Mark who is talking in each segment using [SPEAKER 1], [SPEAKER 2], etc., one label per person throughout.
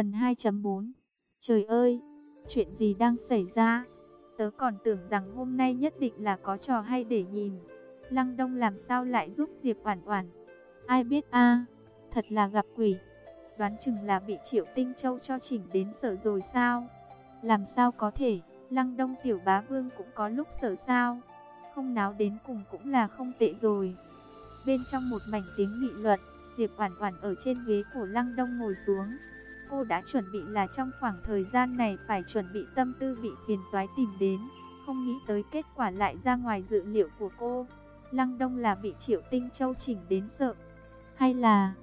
[SPEAKER 1] Phần 2.4 Trời ơi, chuyện gì đang xảy ra? Tớ còn tưởng rằng hôm nay nhất định là có trò hay để nhìn. Lăng Đông làm sao lại giúp Diệp Oản Oản? Ai biết a, thật là gặp quỷ. Đoán chừng là bị Triệu Tinh Châu cho chỉnh đến sợ rồi sao? Làm sao có thể? Lăng Đông tiểu bá vương cũng có lúc sợ sao? Không náo đến cùng cũng là không tệ rồi. Bên trong một mảnh tiếng nghị luận, Diệp Oản Oản ở trên ghế của Lăng Đông ngồi xuống. Cô đã chuẩn bị là trong khoảng thời gian này phải chuẩn bị tâm tư bị phiền toái tìm đến, không nghĩ tới kết quả lại ra ngoài dự liệu của cô. Lăng Đông là bị Triệu Tinh Châu chỉnh đến sợ, hay là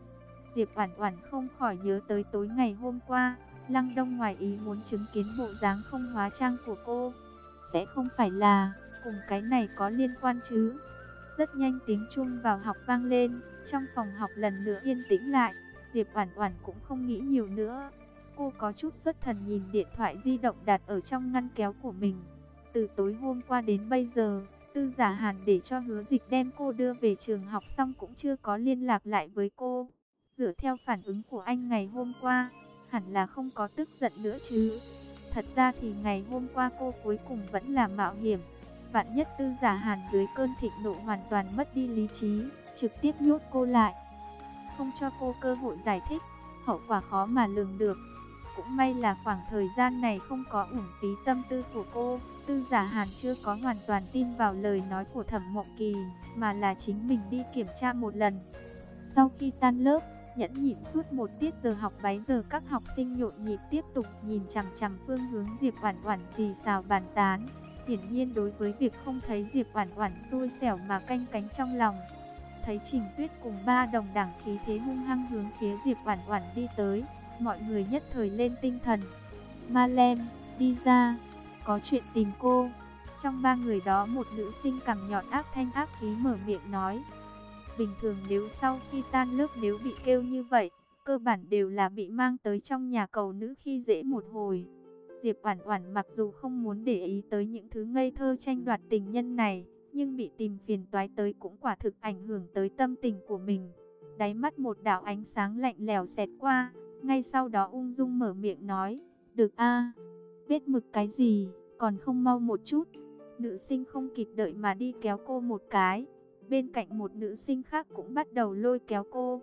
[SPEAKER 1] Diệp Oản Oản không khỏi nhớ tới tối ngày hôm qua, Lăng Đông ngoài ý muốn chứng kiến bộ dáng không hóa trang của cô, sẽ không phải là cùng cái này có liên quan chứ? Rất nhanh tiếng chuông vào học vang lên, trong phòng học lần nữa yên tĩnh lại. Diệp Oản Oản cũng không nghĩ nhiều nữa. Cô có chút xuất thần nhìn điện thoại di động đặt ở trong ngăn kéo của mình. Từ tối hôm qua đến bây giờ, Tư Giả Hàn để cho Hứa Dịch đem cô đưa về trường học xong cũng chưa có liên lạc lại với cô. Dựa theo phản ứng của anh ngày hôm qua, hẳn là không có tức giận nữa chứ. Thật ra thì ngày hôm qua cô cuối cùng vẫn là mạo hiểm. Vạn nhất Tư Giả Hàn dưới cơn thịnh nộ hoàn toàn mất đi lý trí, trực tiếp nhốt cô lại không cho cô cơ hội giải thích, hậu quả khó mà lường được. Cũng may là khoảng thời gian này không có uổng phí tâm tư của cô, tư giả hàn chưa có hoàn toàn tin vào lời nói của thẩm mộng kỳ, mà là chính mình đi kiểm tra một lần. Sau khi tan lớp, nhẫn nhịn suốt một tiết giờ học bấy giờ các học sinh nhộn nhịp tiếp tục nhìn chằm chằm phương hướng Diệp Oản Oản xì xào bàn tán. Hiển nhiên đối với việc không thấy Diệp Oản Oản xui xẻo mà canh cánh trong lòng, thấy Trình Tuyết cùng ba đồng đảng khí thế hung hăng hướng phía Diệp Oản Oản đi tới, mọi người nhất thời lên tinh thần. Ma Lem, đi ra, có chuyện tìm cô. Trong ba người đó một nữ sinh cằm nhọn ác thanh ác khí mở miệng nói. Bình thường nếu sau khi tan lớp nếu bị kêu như vậy, cơ bản đều là bị mang tới trong nhà cầu nữ khi dễ một hồi. Diệp Oản Oản mặc dù không muốn để ý tới những thứ ngây thơ tranh đoạt tình nhân này, nhưng bị tìm phiền toái tới cũng quả thực ảnh hưởng tới tâm tình của mình. Đáy mắt một đạo ánh sáng lạnh lẽo xẹt qua, ngay sau đó ung dung mở miệng nói, được a à, vết mực cái gì, còn không mau một chút. Nữ sinh không kịp đợi mà đi kéo cô một cái, bên cạnh một nữ sinh khác cũng bắt đầu lôi kéo cô.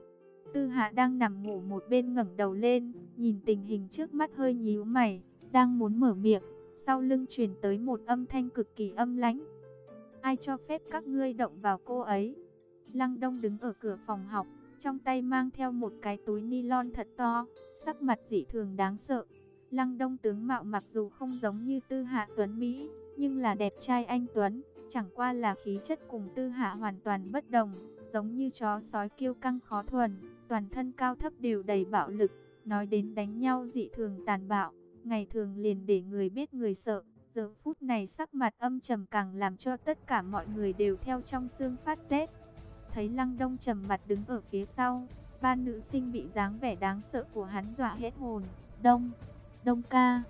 [SPEAKER 1] Tư Hạ đang nằm ngủ một bên ngẩng đầu lên, nhìn tình hình trước mắt hơi nhíu mày, đang muốn mở miệng, sau lưng truyền tới một âm thanh cực kỳ âm lãnh. Ai cho phép các ngươi động vào cô ấy? Lăng Đông đứng ở cửa phòng học, trong tay mang theo một cái túi nylon thật to, sắc mặt dị thường đáng sợ. Lăng Đông tướng mạo mặc dù không giống như Tư Hạ Tuấn Mỹ, nhưng là đẹp trai anh Tuấn, chẳng qua là khí chất cùng Tư Hạ hoàn toàn bất đồng, giống như chó sói kiêu căng khó thuần, toàn thân cao thấp đều đầy bạo lực, nói đến đánh nhau dị thường tàn bạo, ngày thường liền để người biết người sợ. Giờ phút này sắc mặt âm trầm càng làm cho tất cả mọi người đều theo trong xương phát rét. Thấy Lăng Đông trầm mặt đứng ở phía sau, ba nữ sinh bị dáng vẻ đáng sợ của hắn dọa hết hồn. Đông, Đông ca.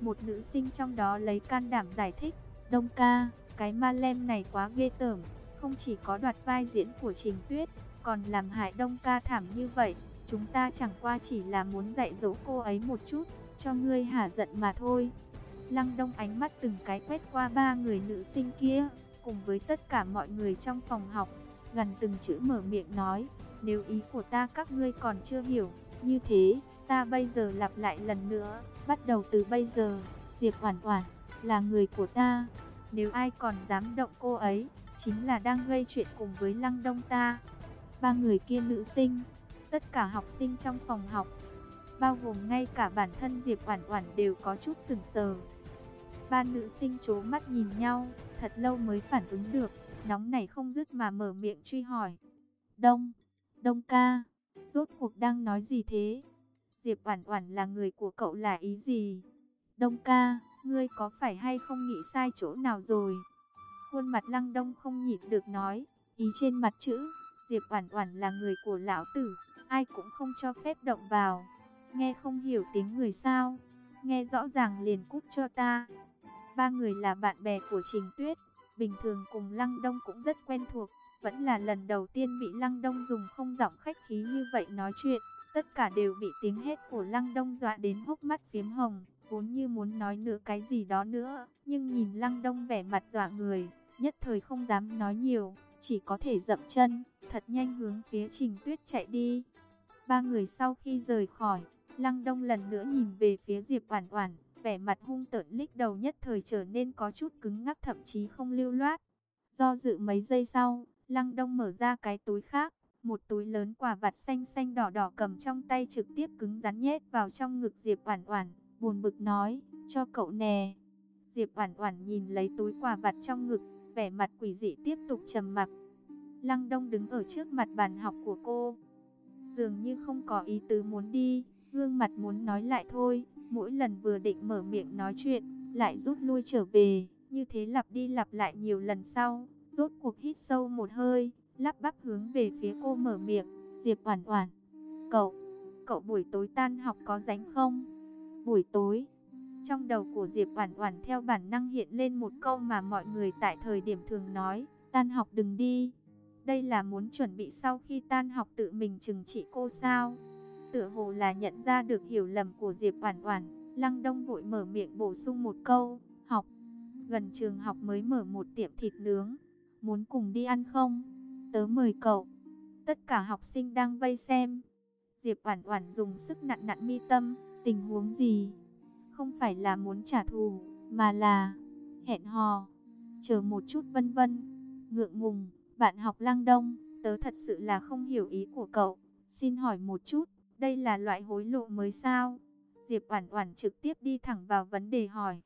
[SPEAKER 1] Một nữ sinh trong đó lấy can đảm giải thích. Đông ca, cái ma lem này quá ghê tởm. Không chỉ có đoạt vai diễn của Trình Tuyết, còn làm hại Đông ca thảm như vậy. Chúng ta chẳng qua chỉ là muốn dạy dỗ cô ấy một chút, cho ngươi hả giận mà thôi. Lăng Đông ánh mắt từng cái quét qua ba người nữ sinh kia, cùng với tất cả mọi người trong phòng học, gần từng chữ mở miệng nói, nếu ý của ta các ngươi còn chưa hiểu, như thế, ta bây giờ lặp lại lần nữa, bắt đầu từ bây giờ, Diệp Hoàn Hoàn là người của ta, nếu ai còn dám động cô ấy, chính là đang gây chuyện cùng với Lăng Đông ta. Ba người kia nữ sinh, tất cả học sinh trong phòng học, bao gồm ngay cả bản thân Diệp Oản Oản đều có chút sừng sờ. Ba nữ sinh chố mắt nhìn nhau, thật lâu mới phản ứng được, nóng này không dứt mà mở miệng truy hỏi. Đông, Đông ca, rốt cuộc đang nói gì thế? Diệp Oản Oản là người của cậu là ý gì? Đông ca, ngươi có phải hay không nghĩ sai chỗ nào rồi? Khuôn mặt Lăng Đông không nhịn được nói, ý trên mặt chữ, Diệp Oản Oản là người của lão tử, ai cũng không cho phép động vào. Nghe không hiểu tiếng người sao? Nghe rõ ràng liền cút cho ta. Ba người là bạn bè của Trình Tuyết, bình thường cùng Lăng Đông cũng rất quen thuộc, vẫn là lần đầu tiên bị Lăng Đông dùng không giọng khách khí như vậy nói chuyện, tất cả đều bị tiếng hét của Lăng Đông dọa đến hốc mắt phiếm hồng, vốn như muốn nói nữa cái gì đó nữa, nhưng nhìn Lăng Đông vẻ mặt dọa người, nhất thời không dám nói nhiều, chỉ có thể dậm chân, thật nhanh hướng phía Trình Tuyết chạy đi. Ba người sau khi rời khỏi, Lăng Đông lần nữa nhìn về phía Diệp Oản Oản, vẻ mặt hung tợn lít đầu nhất thời trở nên có chút cứng ngắc thậm chí không lưu loát. Do dự mấy giây sau, Lăng Đông mở ra cái túi khác, một túi lớn quả vặt xanh xanh đỏ đỏ cầm trong tay trực tiếp cứng rắn nhét vào trong ngực Diệp Oản Oản, buồn bực nói, "Cho cậu nè." Diệp Oản Oản nhìn lấy túi quả vặt trong ngực, vẻ mặt quỷ dị tiếp tục trầm mặc. Lăng Đông đứng ở trước mặt bàn học của cô, dường như không có ý tứ muốn đi, gương mặt muốn nói lại thôi, mỗi lần vừa định mở miệng nói chuyện, lại rút lui trở về, như thế lặp đi lặp lại nhiều lần sau, rốt cuộc hít sâu một hơi, lắp bắp hướng về phía cô mở miệng, Diệp Oản Oản, "Cậu, cậu buổi tối tan học có rảnh không?" Buổi tối, trong đầu của Diệp Oản Oản theo bản năng hiện lên một câu mà mọi người tại thời điểm thường nói, "Tan học đừng đi." Đây là muốn chuẩn bị sau khi tan học tự mình trừng trị cô sao? Tựa hồ là nhận ra được hiểu lầm của Diệp Oản Oản, Lăng Đông vội mở miệng bổ sung một câu, "Học." Gần trường học mới mở một tiệm thịt nướng, muốn cùng đi ăn không? Tớ mời cậu. Tất cả học sinh đang vây xem. Diệp Oản Oản dùng sức nặn nặn mi tâm, tình huống gì? Không phải là muốn trả thù, mà là hẹn hò. Chờ một chút vân vân. Ngượng ngùng, bạn học Lăng Đông, tớ thật sự là không hiểu ý của cậu. Xin hỏi một chút, đây là loại hối lộ mới sao? Diệp Oản Oản trực tiếp đi thẳng vào vấn đề hỏi.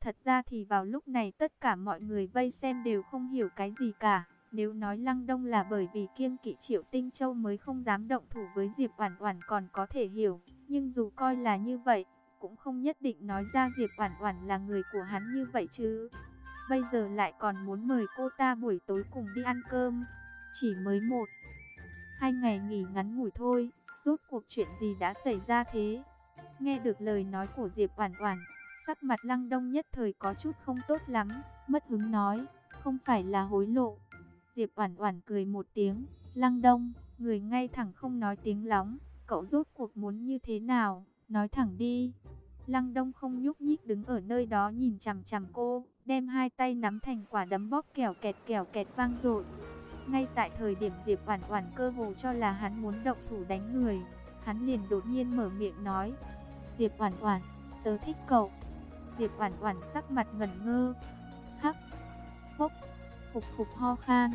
[SPEAKER 1] Thật ra thì vào lúc này tất cả mọi người vây xem đều không hiểu cái gì cả. Nếu nói Lăng Đông là bởi vì kiêng kỵ Triệu Tinh Châu mới không dám động thủ với Diệp Oản Oản còn có thể hiểu, nhưng dù coi là như vậy, cũng không nhất định nói ra Diệp Oản Oản là người của hắn như vậy chứ. Bây giờ lại còn muốn mời cô ta buổi tối cùng đi ăn cơm, chỉ mới một hai ngày nghỉ ngắn ngủi thôi, rốt cuộc chuyện gì đã xảy ra thế? Nghe được lời nói của Diệp Oản Oản, sắc mặt Lăng Đông nhất thời có chút không tốt lắm, mất hứng nói, không phải là hối lộ. Diệp Oản Oản cười một tiếng, "Lăng Đông, người ngay thẳng không nói tiếng lóng, cậu rốt cuộc muốn như thế nào, nói thẳng đi." Lăng Đông không nhúc nhích đứng ở nơi đó nhìn chằm chằm cô, đem hai tay nắm thành quả đấm bóp kẹo kẹt kẹo kẹt vang dội. Ngay tại thời điểm Diệp Oản Oản cơ hồ cho là hắn muốn động thủ đánh người, hắn liền đột nhiên mở miệng nói: "Diệp Oản Oản, tớ thích cậu." Diệp Oản Oản sắc mặt ngẩn ngơ. Hắc. Phốc. Phục phục ho khan.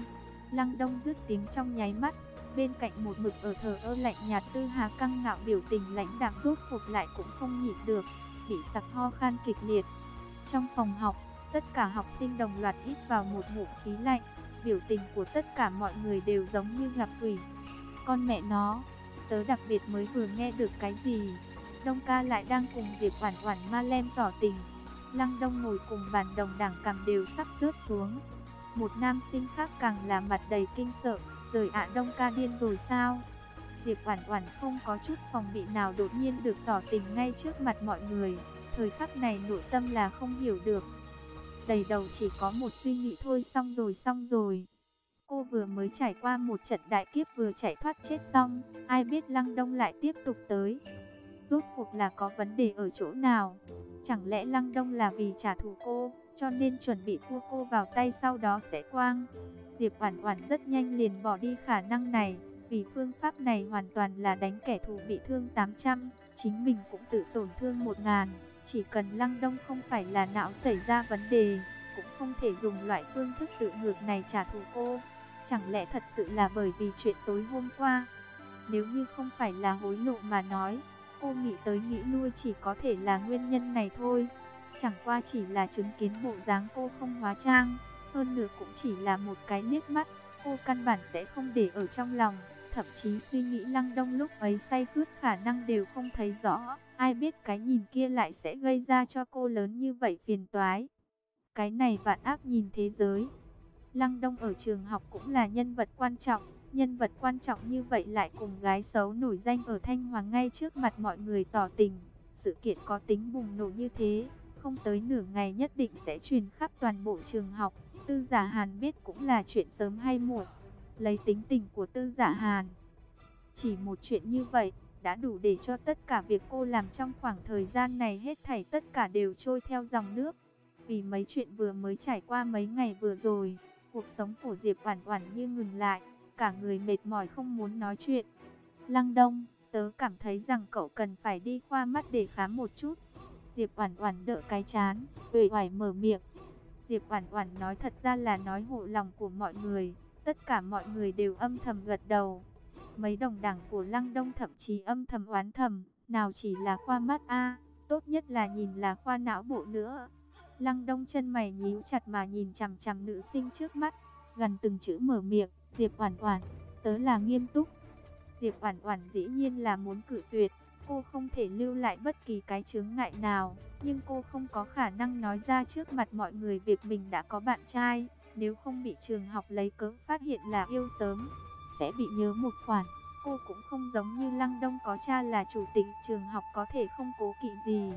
[SPEAKER 1] Lăng Đông dứt tiếng trong nháy mắt, bên cạnh một mực ở thờ ơ lạnh nhạt Tư Hà căng ngạo biểu tình lãnh đạm rốt cuộc lại cũng không nhịn được, bị sặc ho khan kịch liệt. Trong phòng học, tất cả học sinh đồng loạt hít vào một ngụm khí lạnh, biểu tình của tất cả mọi người đều giống như gặp quỷ. Con mẹ nó, tớ đặc biệt mới vừa nghe được cái gì? Đông ca lại đang cùng Diệp Oản Oản ma lem tỏ tình. Lăng Đông ngồi cùng bàn đồng đảng cầm đều sắp rớt xuống. Một nam sinh khác càng là mặt đầy kinh sợ, rời ạ Đông ca điên rồi sao? Diệp Oản Oản không có chút phòng bị nào đột nhiên được tỏ tình ngay trước mặt mọi người. Thời khắc này nội tâm là không hiểu được. Đầy đầu chỉ có một suy nghĩ thôi xong rồi xong rồi. Cô vừa mới trải qua một trận đại kiếp vừa chạy thoát chết xong, ai biết Lăng Đông lại tiếp tục tới. Rốt cuộc là có vấn đề ở chỗ nào? Chẳng lẽ Lăng Đông là vì trả thù cô, cho nên chuẩn bị thua cô vào tay sau đó sẽ quang? Diệp Oản Oản rất nhanh liền bỏ đi khả năng này, vì phương pháp này hoàn toàn là đánh kẻ thù bị thương 800, chính mình cũng tự tổn thương 1000, chỉ cần Lăng Đông không phải là não xảy ra vấn đề, cũng không thể dùng loại phương thức tự ngược này trả thù cô. Chẳng lẽ thật sự là bởi vì chuyện tối hôm qua? Nếu như không phải là hối lộ mà nói, cô nghĩ tới nghĩ lui chỉ có thể là nguyên nhân này thôi. Chẳng qua chỉ là chứng kiến bộ dáng cô không hóa trang, hơn nữa cũng chỉ là một cái liếc mắt, cô căn bản sẽ không để ở trong lòng. Thậm chí suy nghĩ lăng đông lúc ấy say khướt khả năng đều không thấy rõ, ai biết cái nhìn kia lại sẽ gây ra cho cô lớn như vậy phiền toái. Cái này vạn ác nhìn thế giới. Lăng đông ở trường học cũng là nhân vật quan trọng, nhân vật quan trọng như vậy lại cùng gái xấu nổi danh ở Thanh Hoàng ngay trước mặt mọi người tỏ tình. Sự kiện có tính bùng nổ như thế, không tới nửa ngày nhất định sẽ truyền khắp toàn bộ trường học. Tư giả Hàn biết cũng là chuyện sớm hay muộn. Lấy tính tình của tư giả Hàn. Chỉ một chuyện như vậy, đã đủ để cho tất cả việc cô làm trong khoảng thời gian này hết thảy tất cả đều trôi theo dòng nước. Vì mấy chuyện vừa mới trải qua mấy ngày vừa rồi, cuộc sống của Diệp Oản Oản như ngừng lại, cả người mệt mỏi không muốn nói chuyện. Lăng Đông, tớ cảm thấy rằng cậu cần phải đi khoa mắt để khám một chút. Diệp Oản Oản đỡ cái chán, uể oải mở miệng. Diệp Oản Oản nói thật ra là nói hộ lòng của mọi người, tất cả mọi người đều âm thầm gật đầu. Mấy đồng đảng của Lăng Đông thậm chí âm thầm oán thầm, nào chỉ là khoa mắt a, tốt nhất là nhìn là khoa não bộ nữa. Lăng Đông chân mày nhíu chặt mà nhìn chằm chằm nữ sinh trước mắt, gần từng chữ mở miệng, "Diệp Oản Oản, tớ là nghiêm túc." Diệp Oản Oản dĩ nhiên là muốn cự tuyệt, cô không thể lưu lại bất kỳ cái chướng ngại nào, nhưng cô không có khả năng nói ra trước mặt mọi người việc mình đã có bạn trai, nếu không bị trường học lấy cớ phát hiện là yêu sớm, sẽ bị nhớ một khoản. Cô cũng không giống như Lăng Đông có cha là chủ tịch trường học có thể không cố kỵ gì.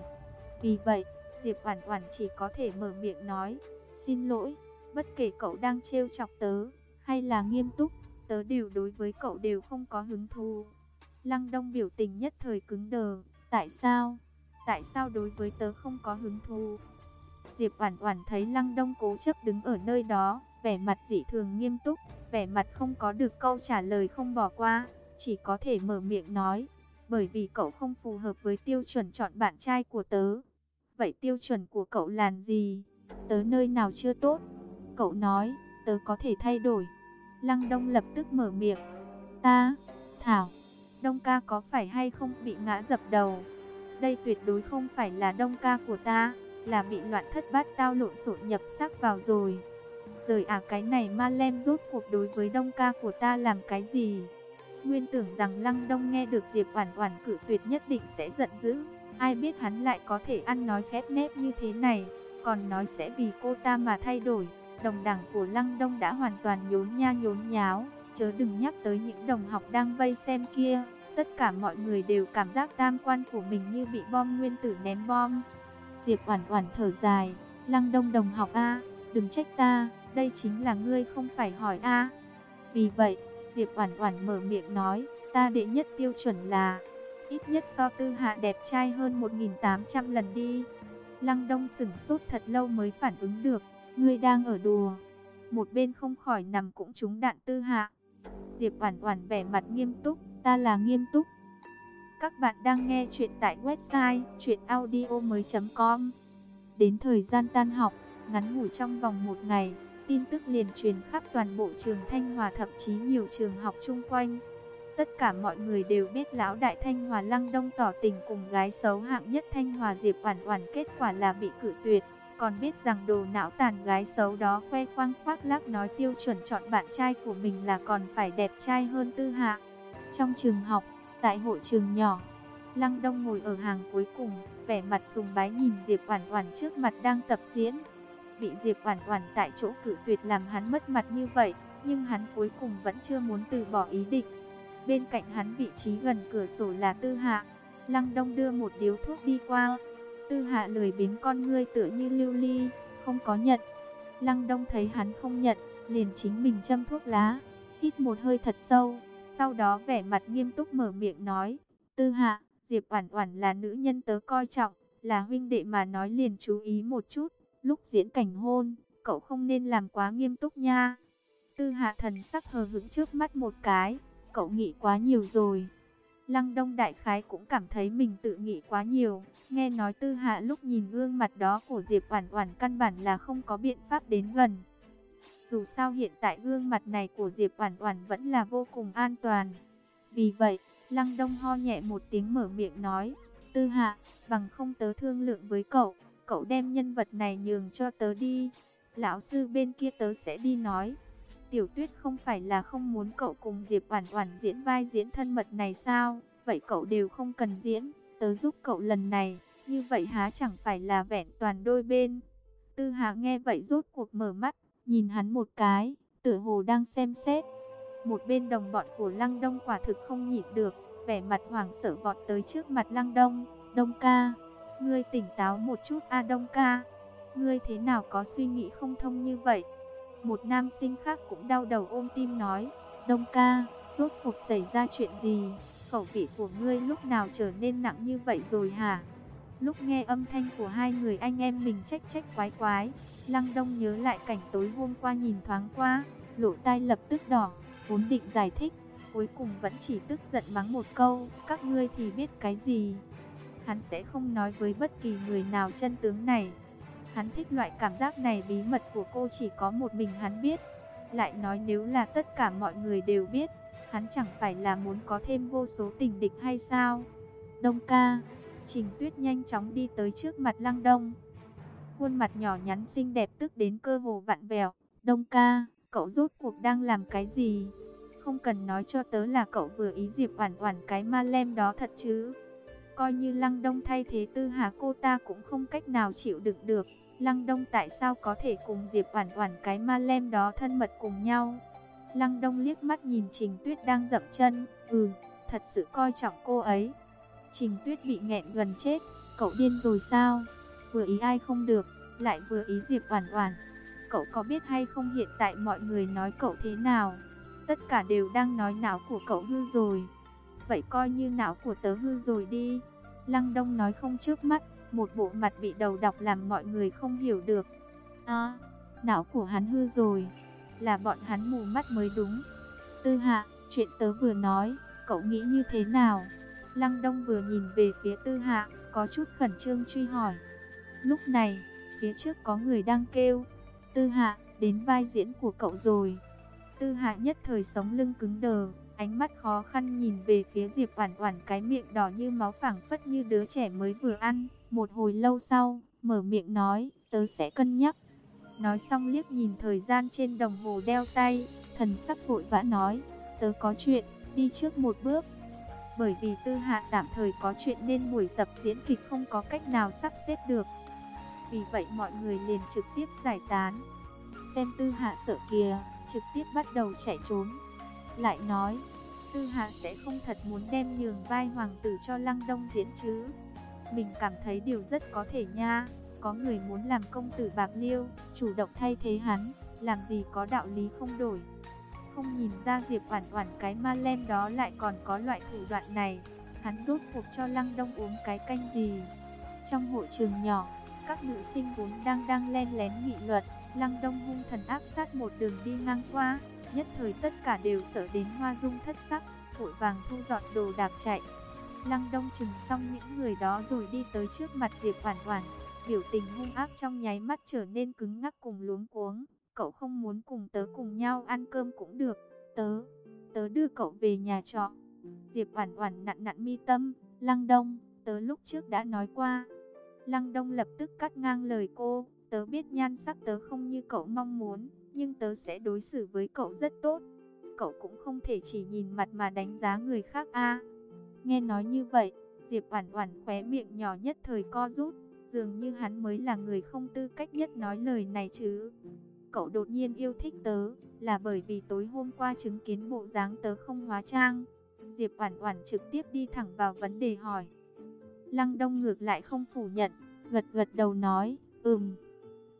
[SPEAKER 1] Vì vậy, Diệp Oản Oản chỉ có thể mở miệng nói, "Xin lỗi, bất kể cậu đang trêu chọc tớ hay là nghiêm túc, tớ đều đối với cậu đều không có hứng thú." Lăng Đông biểu tình nhất thời cứng đờ, "Tại sao? Tại sao đối với tớ không có hứng thú?" Diệp Oản Oản thấy Lăng Đông cố chấp đứng ở nơi đó, vẻ mặt dị thường nghiêm túc, vẻ mặt không có được câu trả lời không bỏ qua, chỉ có thể mở miệng nói, bởi vì cậu không phù hợp với tiêu chuẩn chọn bạn trai của tớ. Vậy tiêu chuẩn của cậu là gì? Tớ nơi nào chưa tốt? Cậu nói, tớ có thể thay đổi. Lăng Đông lập tức mở miệng. Ta, Thảo, Đông ca có phải hay không bị ngã dập đầu? Đây tuyệt đối không phải là Đông ca của ta, là bị loạn thất bát tao lộn xộn nhập sắc vào rồi. Rời à cái này ma lem rốt cuộc đối với Đông ca của ta làm cái gì? Nguyên tưởng rằng Lăng Đông nghe được Diệp Oản Oản cử tuyệt nhất định sẽ giận dữ, ai biết hắn lại có thể ăn nói khép nép như thế này, còn nói sẽ vì cô ta mà thay đổi. Đồng đảng của Lăng Đông đã hoàn toàn nhốn nha nhốn nháo, chớ đừng nhắc tới những đồng học đang vây xem kia, tất cả mọi người đều cảm giác tam quan của mình như bị bom nguyên tử ném bom. Diệp Oản Oản thở dài, Lăng Đông đồng học a, đừng trách ta, đây chính là ngươi không phải hỏi a. Vì vậy, Diệp Oản Oản mở miệng nói, ta đệ nhất tiêu chuẩn là ít nhất so Tư Hạ đẹp trai hơn 1800 lần đi. Lăng Đông sững sốt thật lâu mới phản ứng được, ngươi đang ở đùa. Một bên không khỏi nằm cũng trúng đạn Tư Hạ. Diệp Oản Oản vẻ mặt nghiêm túc, ta là nghiêm túc. Các bạn đang nghe chuyện tại website chuyenaudio.com Đến thời gian tan học, ngắn ngủi trong vòng một ngày, tin tức liền truyền khắp toàn bộ trường Thanh Hòa thậm chí nhiều trường học chung quanh. Tất cả mọi người đều biết lão đại Thanh Hòa Lăng Đông tỏ tình cùng gái xấu hạng nhất Thanh Hòa Diệp Oản Oản kết quả là bị cự tuyệt, còn biết rằng đồ não tàn gái xấu đó khoe khoang khoác lác nói tiêu chuẩn chọn bạn trai của mình là còn phải đẹp trai hơn Tư Hạ. Trong trường học, tại hội trường nhỏ, Lăng Đông ngồi ở hàng cuối cùng, vẻ mặt sùng bái nhìn Diệp Oản Oản trước mặt đang tập diễn. Bị Diệp Oản Oản tại chỗ cự tuyệt làm hắn mất mặt như vậy, nhưng hắn cuối cùng vẫn chưa muốn từ bỏ ý định. Bên cạnh hắn vị trí gần cửa sổ là Tư Hạ. Lăng Đông đưa một điếu thuốc đi qua. Tư Hạ lười biếng con ngươi tựa như lưu ly, không có nhận. Lăng Đông thấy hắn không nhận, liền chính mình châm thuốc lá, hít một hơi thật sâu, sau đó vẻ mặt nghiêm túc mở miệng nói: "Tư Hạ, Diệp Oản Oản là nữ nhân tớ coi trọng, là huynh đệ mà nói liền chú ý một chút, lúc diễn cảnh hôn, cậu không nên làm quá nghiêm túc nha." Tư Hạ thần sắc hờ hững trước mắt một cái, cậu nghĩ quá nhiều rồi. Lăng Đông Đại Khái cũng cảm thấy mình tự nghĩ quá nhiều, nghe nói Tư Hạ lúc nhìn gương mặt đó của Diệp Oản Oản căn bản là không có biện pháp đến gần. Dù sao hiện tại gương mặt này của Diệp Oản Oản vẫn là vô cùng an toàn. Vì vậy, Lăng Đông ho nhẹ một tiếng mở miệng nói, Tư Hạ, bằng không tớ thương lượng với cậu, cậu đem nhân vật này nhường cho tớ đi. Lão sư bên kia tớ sẽ đi nói. Tiểu Tuyết không phải là không muốn cậu cùng Diệp Oản Oản diễn vai diễn thân mật này sao? Vậy cậu đều không cần diễn, tớ giúp cậu lần này, như vậy há chẳng phải là vẹn toàn đôi bên. Tư Hà nghe vậy rốt cuộc mở mắt, nhìn hắn một cái, tựa hồ đang xem xét. Một bên đồng bọn của Lăng Đông quả thực không nhịn được, vẻ mặt hoảng sợ vọt tới trước mặt Lăng Đông. Đông ca, ngươi tỉnh táo một chút a Đông ca. Ngươi thế nào có suy nghĩ không thông như vậy? Một nam sinh khác cũng đau đầu ôm tim nói, Đông ca, rốt cuộc xảy ra chuyện gì? khẩu vị của ngươi lúc nào trở nên nặng như vậy rồi hả? Lúc nghe âm thanh của hai người anh em mình trách trách quái quái, Lăng Đông nhớ lại cảnh tối hôm qua nhìn thoáng qua, lỗ tai lập tức đỏ, vốn định giải thích, cuối cùng vẫn chỉ tức giận mắng một câu, các ngươi thì biết cái gì. Hắn sẽ không nói với bất kỳ người nào chân tướng này. Hắn thích loại cảm giác này bí mật của cô chỉ có một mình hắn biết. Lại nói nếu là tất cả mọi người đều biết, hắn chẳng phải là muốn có thêm vô số tình địch hay sao? Đông ca, Trình Tuyết nhanh chóng đi tới trước mặt Lăng Đông. Khuôn mặt nhỏ nhắn xinh đẹp tức đến cơ hồ vặn vẹo. Đông ca, cậu rốt cuộc đang làm cái gì? Không cần nói cho tớ là cậu vừa ý Diệp Oản Oản cái ma lem đó thật chứ? Coi như Lăng Đông thay thế Tư Hà cô ta cũng không cách nào chịu đựng được. Lăng Đông tại sao có thể cùng Diệp Oản Oản cái ma lem đó thân mật cùng nhau? Lăng Đông liếc mắt nhìn Trình Tuyết đang dậm chân, "Ừ, thật sự coi trọng cô ấy." Trình Tuyết bị nghẹn gần chết, "Cậu điên rồi sao? Vừa ý ai không được, lại vừa ý Diệp Oản Oản. Cậu có biết hay không hiện tại mọi người nói cậu thế nào? Tất cả đều đang nói não của cậu hư rồi." Vậy coi như não của tớ hư rồi đi. Lăng Đông nói không trước mắt, một bộ mặt bị đầu độc làm mọi người không hiểu được. À, não của hắn hư rồi, là bọn hắn mù mắt mới đúng. Tư hạ, chuyện tớ vừa nói, cậu nghĩ như thế nào? Lăng Đông vừa nhìn về phía tư hạ, có chút khẩn trương truy hỏi. Lúc này, phía trước có người đang kêu, tư hạ, đến vai diễn của cậu rồi. Tư hạ nhất thời sống lưng cứng đờ, Ánh mắt khó khăn nhìn về phía Diệp Oản Oản cái miệng đỏ như máu phảng phất như đứa trẻ mới vừa ăn. Một hồi lâu sau, mở miệng nói, tớ sẽ cân nhắc. Nói xong liếc nhìn thời gian trên đồng hồ đeo tay, thần sắc vội vã nói, tớ có chuyện, đi trước một bước. Bởi vì tư hạ tạm thời có chuyện nên buổi tập diễn kịch không có cách nào sắp xếp được. Vì vậy mọi người liền trực tiếp giải tán. Xem tư hạ sợ kìa, trực tiếp bắt đầu chạy trốn lại nói, Tư Hạ sẽ không thật muốn đem nhường vai hoàng tử cho Lăng Đông diễn chứ. Mình cảm thấy điều rất có thể nha, có người muốn làm công tử bạc liêu, chủ động thay thế hắn, làm gì có đạo lý không đổi. Không nhìn ra Diệp Oản Oản cái ma lem đó lại còn có loại thủ đoạn này, hắn rốt cuộc cho Lăng Đông uống cái canh gì. Trong hội trường nhỏ, các nữ sinh vốn đang đang len lén nghị luận, Lăng Đông hung thần ác sát một đường đi ngang qua, Nhất thời tất cả đều sợ đến hoa dung thất sắc, vội vàng thu dọn đồ đạc chạy. Lăng Đông chừng xong những người đó rồi đi tới trước mặt Diệp Oản Oản, biểu tình hung ác trong nháy mắt trở nên cứng ngắc cùng luống cuống. Cậu không muốn cùng tớ cùng nhau ăn cơm cũng được, tớ, tớ đưa cậu về nhà trọ. Diệp Oản Oản nặn nặn mi tâm, Lăng Đông, tớ lúc trước đã nói qua. Lăng Đông lập tức cắt ngang lời cô, tớ biết nhan sắc tớ không như cậu mong muốn, nhưng tớ sẽ đối xử với cậu rất tốt. Cậu cũng không thể chỉ nhìn mặt mà đánh giá người khác a. Nghe nói như vậy, Diệp Oản Oản khóe miệng nhỏ nhất thời co rút, dường như hắn mới là người không tư cách nhất nói lời này chứ. Cậu đột nhiên yêu thích tớ, là bởi vì tối hôm qua chứng kiến bộ dáng tớ không hóa trang. Diệp Oản Oản trực tiếp đi thẳng vào vấn đề hỏi. Lăng Đông ngược lại không phủ nhận, gật gật đầu nói, "Ừm."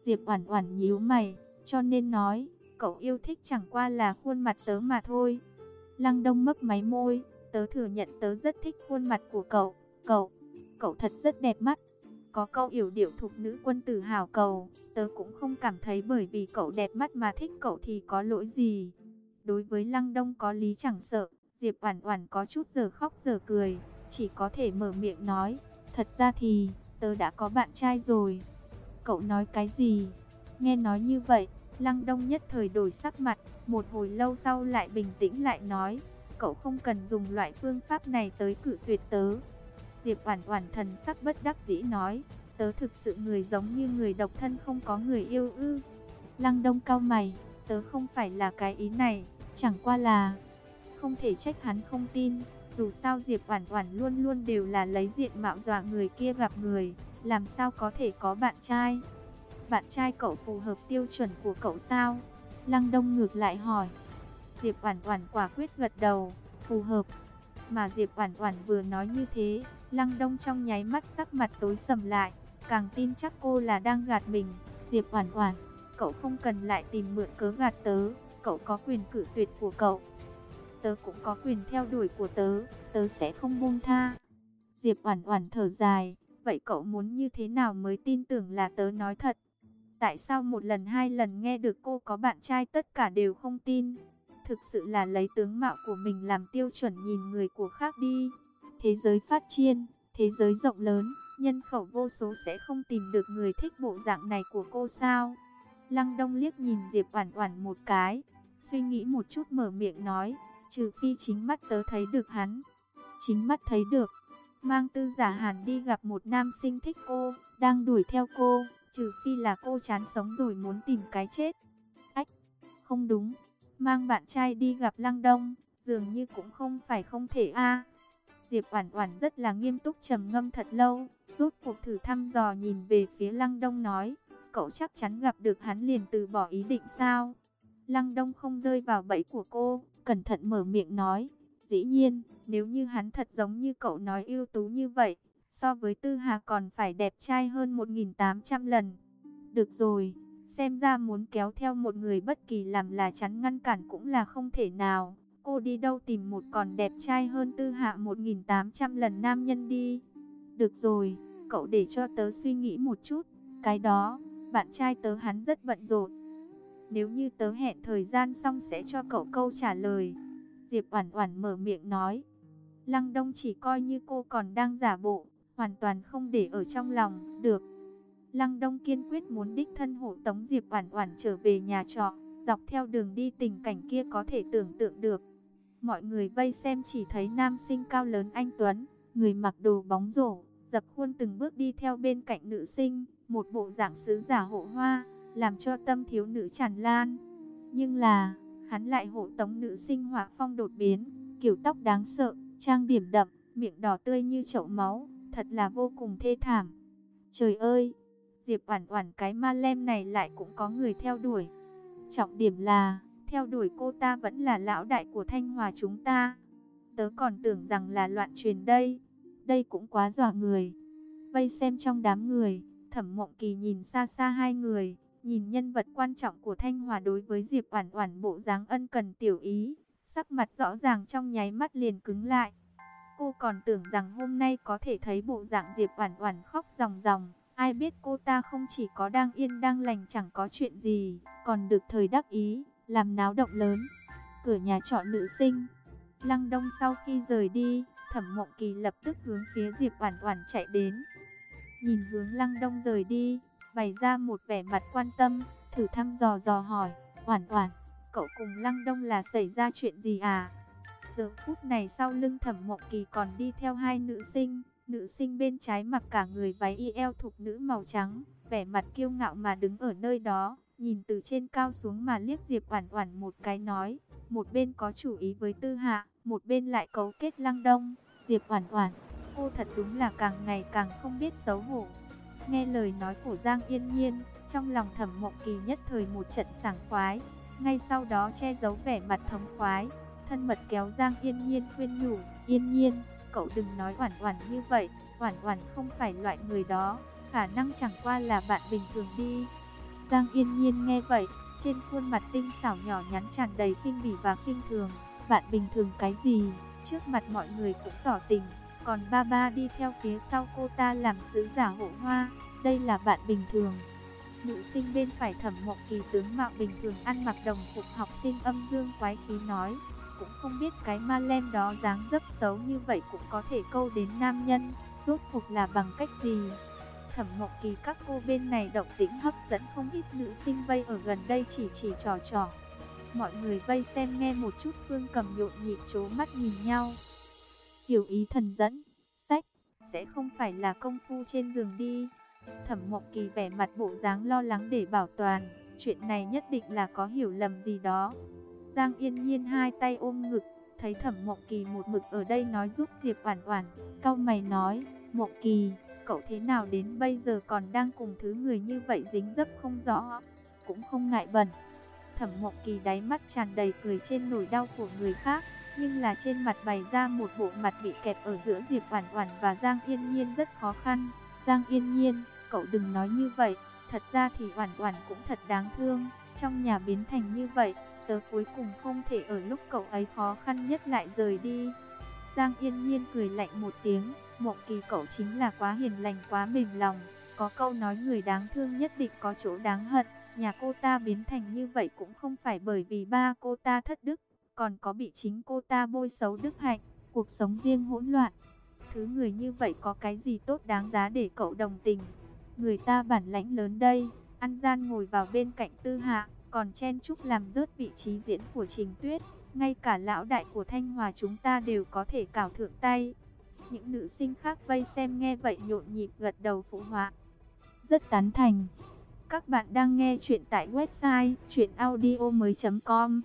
[SPEAKER 1] Diệp Oản Oản nhíu mày, cho nên nói, cậu yêu thích chẳng qua là khuôn mặt tớ mà thôi. Lăng Đông mấp máy môi, tớ thừa nhận tớ rất thích khuôn mặt của cậu. Cậu, cậu thật rất đẹp mắt. Có câu yểu điệu thuộc nữ quân tử hào cầu, tớ cũng không cảm thấy bởi vì cậu đẹp mắt mà thích cậu thì có lỗi gì. Đối với Lăng Đông có lý chẳng sợ, Diệp Oản Oản có chút giờ khóc giờ cười, chỉ có thể mở miệng nói, thật ra thì tớ đã có bạn trai rồi. Cậu nói cái gì? Nghe nói như vậy, Lăng Đông nhất thời đổi sắc mặt, một hồi lâu sau lại bình tĩnh lại nói, cậu không cần dùng loại phương pháp này tới cử tuyệt tớ. Diệp Oản Oản thần sắc bất đắc dĩ nói, tớ thực sự người giống như người độc thân không có người yêu ư? Lăng Đông cau mày, tớ không phải là cái ý này, chẳng qua là không thể trách hắn không tin, dù sao Diệp Oản Oản luôn luôn đều là lấy diện mạo dọa người kia gặp người, làm sao có thể có bạn trai? bạn trai cậu phù hợp tiêu chuẩn của cậu sao? Lăng Đông ngược lại hỏi. Diệp Oản Oản quả quyết gật đầu, phù hợp. Mà Diệp Oản Oản vừa nói như thế, Lăng Đông trong nháy mắt sắc mặt tối sầm lại, càng tin chắc cô là đang gạt mình. Diệp Oản Oản, cậu không cần lại tìm mượn cớ gạt tớ, cậu có quyền cử tuyệt của cậu tớ cũng có quyền theo đuổi của tớ, tớ sẽ không buông tha. Diệp Oản Oản thở dài, vậy cậu muốn như thế nào mới tin tưởng là tớ nói thật? Tại sao một lần hai lần nghe được cô có bạn trai tất cả đều không tin? Thực sự là lấy tướng mạo của mình làm tiêu chuẩn nhìn người của khác đi. Thế giới phát triển, thế giới rộng lớn, nhân khẩu vô số sẽ không tìm được người thích bộ dạng này của cô sao? Lăng Đông liếc nhìn Diệp Oản Oản một cái, suy nghĩ một chút mở miệng nói, trừ phi chính mắt tớ thấy được hắn. Chính mắt thấy được. Mang Tư Giả Hàn đi gặp một nam sinh thích cô, đang đuổi theo cô, trừ phi là cô chán sống rồi muốn tìm cái chết. Ách, không đúng. Mang bạn trai đi gặp Lăng Đông, dường như cũng không phải không thể a. Diệp Oản Oản rất là nghiêm túc trầm ngâm thật lâu, rút cuộc thử thăm dò nhìn về phía Lăng Đông nói, cậu chắc chắn gặp được hắn liền từ bỏ ý định sao? Lăng Đông không rơi vào bẫy của cô, cẩn thận mở miệng nói, dĩ nhiên, nếu như hắn thật giống như cậu nói ưu tú như vậy, so với Tư Hà còn phải đẹp trai hơn 1.800 lần. Được rồi, xem ra muốn kéo theo một người bất kỳ làm là chắn ngăn cản cũng là không thể nào. Cô đi đâu tìm một còn đẹp trai hơn Tư Hạ 1.800 lần nam nhân đi. Được rồi, cậu để cho tớ suy nghĩ một chút. Cái đó, bạn trai tớ hắn rất bận rộn. Nếu như tớ hẹn thời gian xong sẽ cho cậu câu trả lời. Diệp Oản Oản mở miệng nói. Lăng Đông chỉ coi như cô còn đang giả bộ, hoàn toàn không để ở trong lòng, được. Lăng Đông kiên quyết muốn đích thân hộ tống Diệp Oản Oản trở về nhà trọ, dọc theo đường đi tình cảnh kia có thể tưởng tượng được. Mọi người vây xem chỉ thấy nam sinh cao lớn anh tuấn, người mặc đồ bóng rổ, dập khuôn từng bước đi theo bên cạnh nữ sinh, một bộ dạng sứ giả hộ hoa, làm cho tâm thiếu nữ tràn lan. Nhưng là, hắn lại hộ tống nữ sinh hỏa phong đột biến, kiểu tóc đáng sợ, trang điểm đậm, miệng đỏ tươi như chậu máu, thật là vô cùng thê thảm. Trời ơi, Diệp Oản Oản cái ma lem này lại cũng có người theo đuổi. Trọng điểm là, theo đuổi cô ta vẫn là lão đại của Thanh Hòa chúng ta. Tớ còn tưởng rằng là loạn truyền đây. Đây cũng quá dọa người. Vây xem trong đám người, Thẩm Mộng Kỳ nhìn xa xa hai người, nhìn nhân vật quan trọng của Thanh Hòa đối với Diệp Oản Oản bộ dáng ân cần tiểu ý, sắc mặt rõ ràng trong nháy mắt liền cứng lại. Cô còn tưởng rằng hôm nay có thể thấy bộ dạng Diệp Oản Oản khóc ròng ròng, ai biết cô ta không chỉ có đang yên đang lành chẳng có chuyện gì, còn được thời đắc ý, làm náo động lớn. Cửa nhà trọ nữ sinh. Lăng Đông sau khi rời đi, Thẩm Mộng Kỳ lập tức hướng phía Diệp Oản Oản chạy đến. Nhìn hướng Lăng Đông rời đi, bày ra một vẻ mặt quan tâm, thử thăm dò dò hỏi, "Oản Oản, cậu cùng Lăng Đông là xảy ra chuyện gì à?" Giờ phút này sau lưng Thẩm Mộng Kỳ còn đi theo hai nữ sinh, nữ sinh bên trái mặc cả người váy y eo thục nữ màu trắng, vẻ mặt kiêu ngạo mà đứng ở nơi đó, nhìn từ trên cao xuống mà liếc Diệp Oản Oản một cái nói, một bên có chủ ý với Tư Hạ, một bên lại cấu kết Lăng Đông, Diệp Oản Oản, cô thật đúng là càng ngày càng không biết xấu hổ. Nghe lời nói của Giang Yên Nhiên, trong lòng Thẩm Mộng Kỳ nhất thời một trận sảng khoái, ngay sau đó che giấu vẻ mặt thống khoái, thân mật kéo Giang Yên Nhiên khuyên nhủ, "Yên Nhiên, cậu đừng nói Oản Oản như vậy, Oản Oản không phải loại người đó, khả năng chẳng qua là bạn bình thường đi." Giang Yên Nhiên nghe vậy, trên khuôn mặt tinh xảo nhỏ nhắn tràn đầy khinh bỉ và khinh thường. Bạn bình thường cái gì? Trước mặt mọi người cũng tỏ tình, còn ba ba đi theo phía sau cô ta làm sứ giả hộ hoa. Đây là bạn bình thường. Nữ sinh bên phải thẩm mộng kỳ tướng mạo bình thường ăn mặc đồng phục học sinh âm dương quái khí nói. Cũng không biết cái ma lem đó dáng dấp xấu như vậy cũng có thể câu đến nam nhân. Rốt cuộc là bằng cách gì? Thẩm Mộng Kỳ các cô bên này động tĩnh hấp dẫn không ít nữ sinh vây ở gần đây chỉ chỉ trò trò. Mọi người vây xem nghe một chút Phương Cầm nhộn nhịp chố mắt nhìn nhau. Hiểu ý thần dẫn, sách, sẽ không phải là công phu trên giường đi. Thẩm Mộng Kỳ vẻ mặt bộ dáng lo lắng để bảo toàn, chuyện này nhất định là có hiểu lầm gì đó. Giang Yên Nhiên hai tay ôm ngực, thấy Thẩm Mộng Kỳ một mực ở đây nói giúp Diệp Oản Oản, cau mày nói, "Mộng Kỳ, cậu thế nào đến bây giờ còn đang cùng thứ người như vậy dính dấp không rõ, cũng không ngại bẩn. Thẩm Mộng Kỳ đáy mắt tràn đầy cười trên nỗi đau của người khác, nhưng là trên mặt bày ra một bộ mặt bị kẹp ở giữa Diệp Oản Oản và Giang Yên Nhiên rất khó khăn. Giang Yên Nhiên, cậu đừng nói như vậy, thật ra thì Oản Oản cũng thật đáng thương, trong nhà biến thành như vậy, Tớ cuối cùng không thể ở lúc cậu ấy khó khăn nhất lại rời đi. Giang yên nhiên cười lạnh một tiếng, mộng kỳ cậu chính là quá hiền lành quá mềm lòng. Có câu nói người đáng thương nhất định có chỗ đáng hận. Nhà cô ta biến thành như vậy cũng không phải bởi vì ba cô ta thất đức, còn có bị chính cô ta bôi xấu đức hạnh, cuộc sống riêng hỗn loạn. Thứ người như vậy có cái gì tốt đáng giá để cậu đồng tình. Người ta bản lãnh lớn đây, ăn gian ngồi vào bên cạnh tư hạ, còn chen chúc làm rớt vị trí diễn của Trình Tuyết. Ngay cả lão đại của Thanh Hòa chúng ta đều có thể cào thượng tay. Những nữ sinh khác vây xem nghe vậy nhộn nhịp gật đầu phụ họa. Rất tán thành. Các bạn đang nghe chuyện tại website chuyenaudio.com